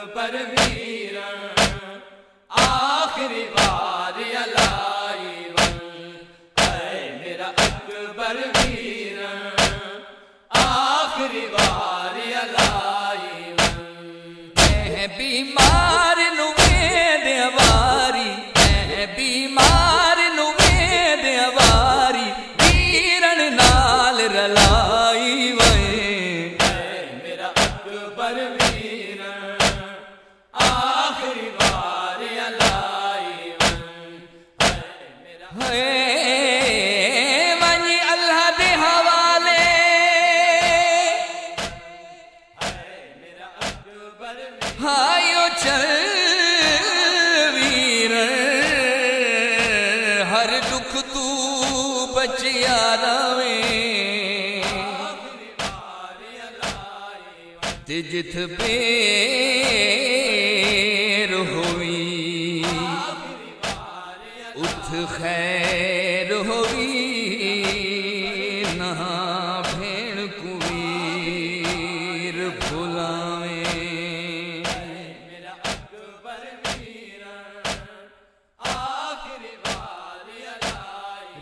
اکبر ویر آخری بار الائی ون۔ اے میرا اکبر ویر آخری بار الائی ون۔ میں بیمار نوے دیواری میں بیمار نوے دیواری ویرن نال رلائی ہر دکھ تو بچیا رویں تے جت پیر ہوئی ات خیر ہوئی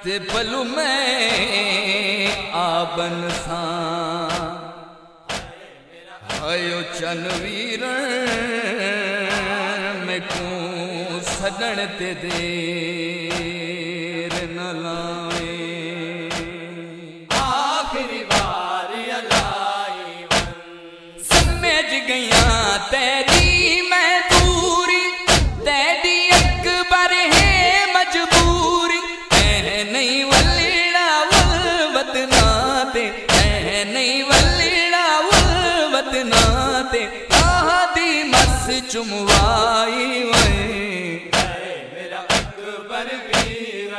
ویر تے پلو میں آبن ساں آیو چن ویر میں کو سدن تے اکبر ویر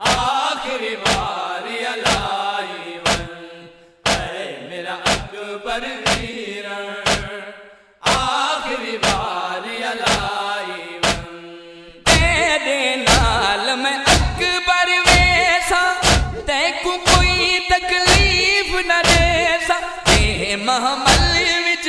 آخری بار الائی ون اے میرا اکبر ویر آخری بار الائی ون تیرے نال میں اکبر ویسا تے کو کوئی تکلیف نہ دے سا تے محمل وچ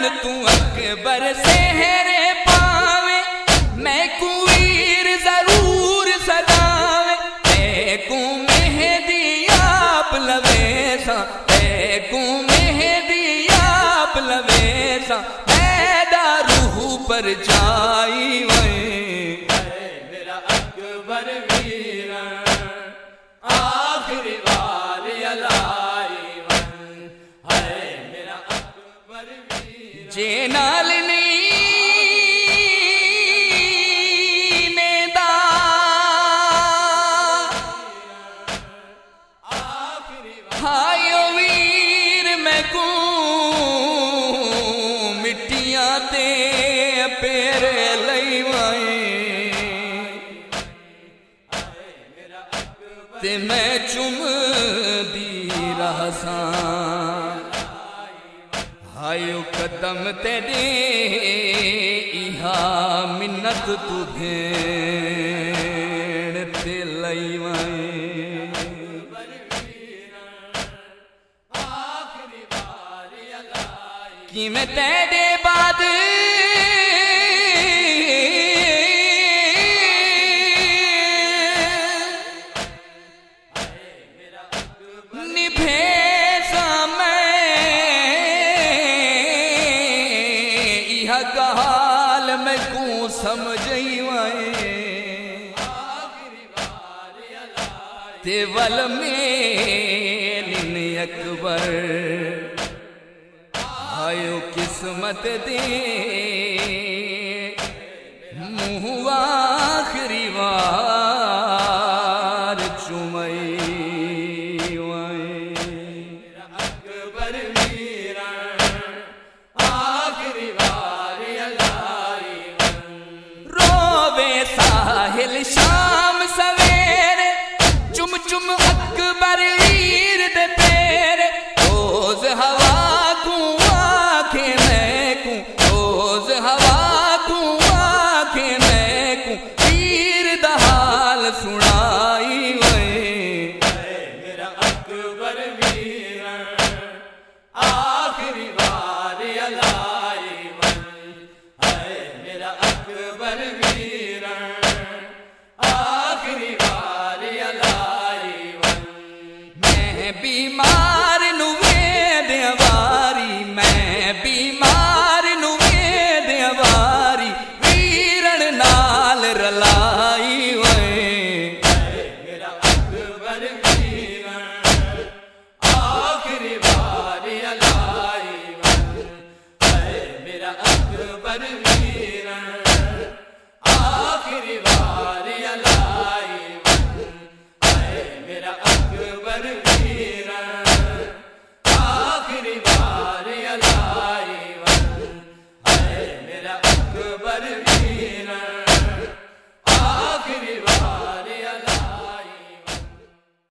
کڈن تو اکبر سہرے پاوے، میں کویر ضرور سداوے اے کو مہدی آپ لوے سا کو مہدی آپ لوے سا میدا روح پر جائی وے۔ میرا اکبر ویر آخری بار الائی ویر جے نال نہیں نیدا آخری بار ہائیو ویر میں کو مٹیاں تے پیر لئی وائیں میرا اکبر تے میں چم دی رہساں ہائیو قدم تیرے ایہا منت تو بھیڑ تے حق حال میں کو سمجھئی وائے آخری بار اکبر۔ آئیو قسمت دے۔ منہ آخری وائے Parvi